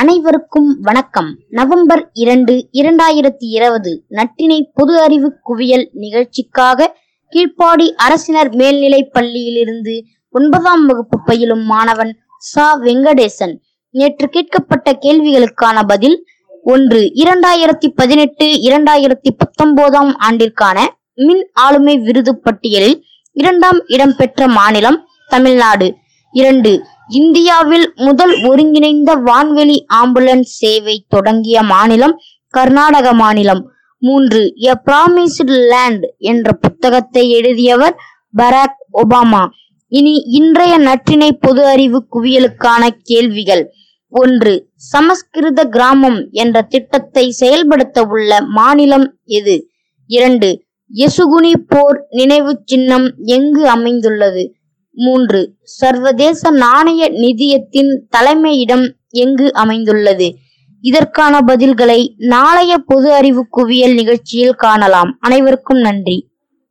அனைவருக்கும் வணக்கம். நவம்பர் இரண்டு இரண்டாயிரத்தி இருபது நட்டினை பொது அறிவு குவியல் நிகழ்ச்சிக்காக கீழ்ப்பாடி அரசினர் மேல்நிலை பள்ளியிலிருந்து ஒன்பதாம் வகுப்பு பயிலும் மாணவன் சா. வெங்கடேசன். நேற்று கேட்கப்பட்ட கேள்விகளுக்கான பதில் ஒன்று இரண்டாயிரத்தி பதினெட்டு இரண்டாயிரத்தி பத்தொன்பதாம் ஆண்டிற்கான மின் ஆளுமை விருது பட்டியலில் இரண்டாம் இடம் பெற்ற மாநிலம் தமிழ்நாடு. இரண்டு இந்தியாவில் முதல் ஒருங்கிணைந்த வான்வெளி ஆம்புலன்ஸ் சேவை தொடங்கிய மாநிலம் கர்நாடக மாநிலம். மூன்று எ ப்ராமிஸ்டு லேண்ட் என்ற புத்தகத்தை எழுதியவர் பராக் ஒபாமா. இனி இன்றைய நற்றினை பொது அறிவு குவியலுக்கான கேள்விகள். ஒன்று சமஸ்கிருத கிராமம் என்ற திட்டத்தை செயல்படுத்த உள்ள மாநிலம் எது? இரண்டு எசுகுனி போர் நினைவு சின்னம் எங்கு அமைந்துள்ளது? மூன்று. சர்வதேச நாணய நிதியத்தின் தலைமையிடம் எங்கு அமைந்துள்ளது? இதற்கான பதில்களை நாளைய பொது அறிவு குவியல் நிகழ்ச்சியில் காணலாம். அனைவருக்கும் நன்றி.